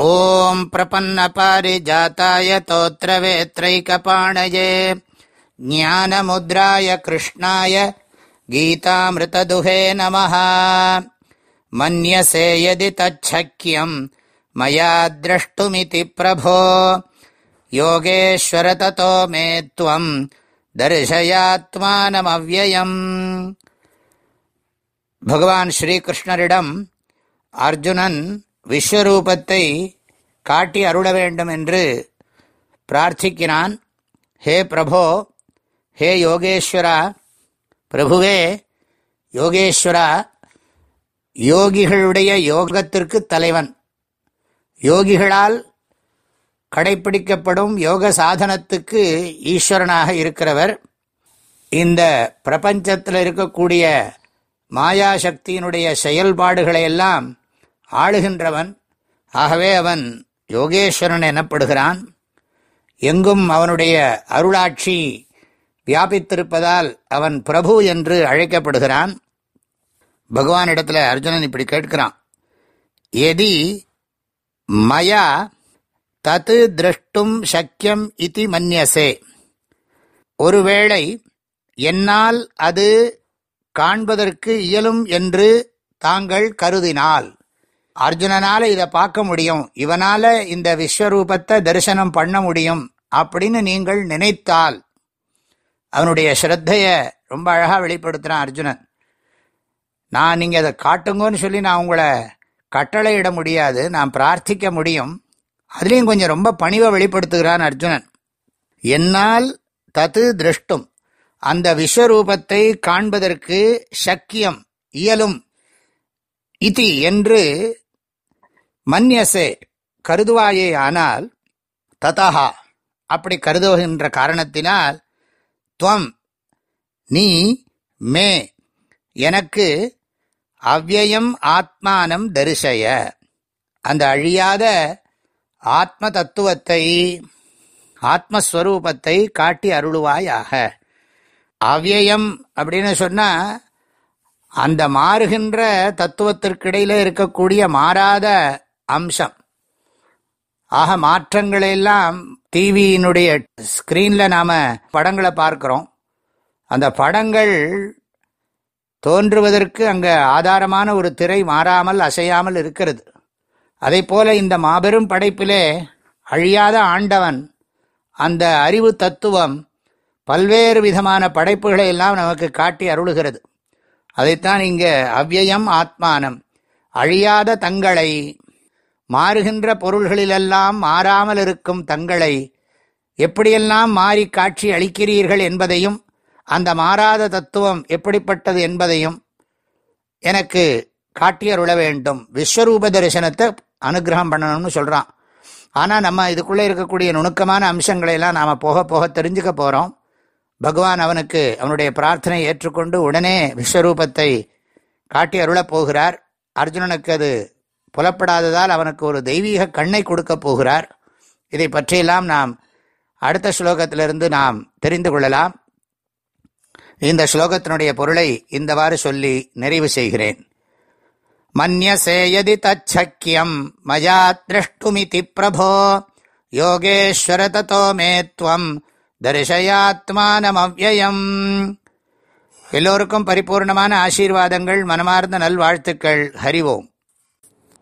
ॐ प्रपन्नपारिजाताय तोत्रवेत्रैकपाणये ज्ञानमुद्राय कृष्णाय गीतामृतदुहे नमः मन्यसे यदि तच्छक्यं मया द्रष्टुमिति प्रभो योगेश्वर ततो मे त्वं दर्शयात्मानमव्ययम् भगवान् श्रीकृष्णरिडम् अर्जुनन् விஸ்வரூபத்தை காட்டி அருள வேண்டும் என்று பிரார்த்திக்கிறான். ஹே பிரபோ ஹே யோகேஸ்வரா பிரபுவே யோகேஸ்வரா யோகிகளுடைய யோகத்திற்கு தலைவன். யோகிகளால் கடைபிடிக்கப்படும் யோக சாதனத்துக்கு ஈஸ்வரனாக இருக்கிறவர். இந்த பிரபஞ்சத்தில் இருக்கக்கூடிய மாயாசக்தியினுடைய செயல்பாடுகளை எல்லாம் ஆளுகின்றவன். ஆகவே அவன் யோகேஸ்வரன் எனப்படுகிறான். எங்கும் அவனுடைய அருளாட்சி வியாபித்திருப்பதால் அவன் பிரபு என்று அழைக்கப்படுகிறான். பகவானிடத்தில் அர்ஜுனன் இப்படி கேட்கிறான். எதி மயா தத்து திரஷ்டும் சக்கியம் இது மன்யசே. ஒருவேளை என்னால் அது காண்பதற்கு இயலும் என்று தாங்கள் கருதினால். அர்ஜுனனால இதை பார்க்க முடியும். இவனால இந்த விஸ்வரூபத்தை தரிசனம் பண்ண முடியும் அப்படின்னு நீங்கள் நினைத்தால் அவனுடைய ஸ்ரத்தைய ரொம்ப அழகாக வெளிப்படுத்துகிறான் அர்ஜுனன். நான் நீங்கள் அதை காட்டுங்கன்னு சொல்லி நான் உங்களை கட்டளையிட முடியாது நான் பிரார்த்திக்க முடியும். அதுலேயும் கொஞ்சம் ரொம்ப பணிவை வெளிப்படுத்துகிறான் அர்ஜுனன். என்னால் தத்து திருஷ்டும். அந்த விஸ்வரூபத்தை காண்பதற்கு சக்கியம் இயலும். இதி என்று மன்யசே கருதுவாயே ஆனால் ததா அப்படி கருதுகின்ற காரணத்தினால் துவம் நீ மே எனக்கு அவ்வயம் ஆத்மானம் தரிசய. அந்த அழியாத ஆத்ம தத்துவத்தை ஆத்மஸ்வரூபத்தை காட்டி அருளுவாயாக. அவ்வயம் அப்படின்னு சொன்னால் அந்த மாறுகின்ற தத்துவத்திற்கிடையில் இருக்கக்கூடிய மாறாத அம்சம். ஆக மாற்றங்களை எல்லாம் டிவியினுடைய ஸ்க்ரீனில் நாம் படங்களை பார்க்குறோம். அந்த படங்கள் தோன்றுவதற்கு அங்கே ஆதாரமான ஒரு திரை மாறாமல் அசையாமல் இருக்கிறது. அதை போல இந்த மாபெரும் படைப்பிலே அழியாத ஆண்டவன் அந்த அறிவு தத்துவம் பல்வேறு விதமான படைப்புகளை எல்லாம் நமக்கு காட்டி அருளுகிறது. அதைத்தான் இங்கே அவ்வயம் ஆத்மானம் அழியாத தங்களை மாறுகின்ற பொருள்களிலெல்லாம் மாறாமல் இருக்கும் தங்களை எப்படியெல்லாம் மாறி காட்சி அளிக்கிறீர்கள் என்பதையும் அந்த மாறாத தத்துவம் எப்படிப்பட்டது என்பதையும் எனக்கு காட்டியருள வேண்டும். விஸ்வரூப தரிசனத்தை அனுகிரகம் பண்ணணும்னு சொல்கிறான் ஆனால் நம்ம இதுக்குள்ளே இருக்கக்கூடிய நுணுக்கமான அம்சங்களை எல்லாம் நாம் போக போக தெரிஞ்சுக்க போகிறோம் பகவான் அவனுக்கு அவனுடைய பிரார்த்தனை ஏற்றுக்கொண்டு உடனே விஸ்வரூபத்தை காட்டி அருளப் போகிறார். அர்ஜுனனுக்கு அது புலப்படாததால் அவனுக்கு ஒரு தெய்வீக கண்ணை கொடுக்க போகிறார். இதை பற்றியெல்லாம் நாம் அடுத்த ஸ்லோகத்திலிருந்து நாம் தெரிந்து கொள்ளலாம். இந்த ஸ்லோகத்தினுடைய பொருளை இந்தவாறு சொல்லி நிறைவு செய்கிறேன். மன்யசேயதி தச்சக்கியம் மயா திரஷ்டுமிதி பிரபோ யோகேஸ்வர தத்தோ துவம் தரிசயாத்மானம் எல்லோருக்கும் பரிபூர்ணமான ஆசீர்வாதங்கள் மனமார்ந்த நல்வாழ்த்துக்கள். ஹரிவோம்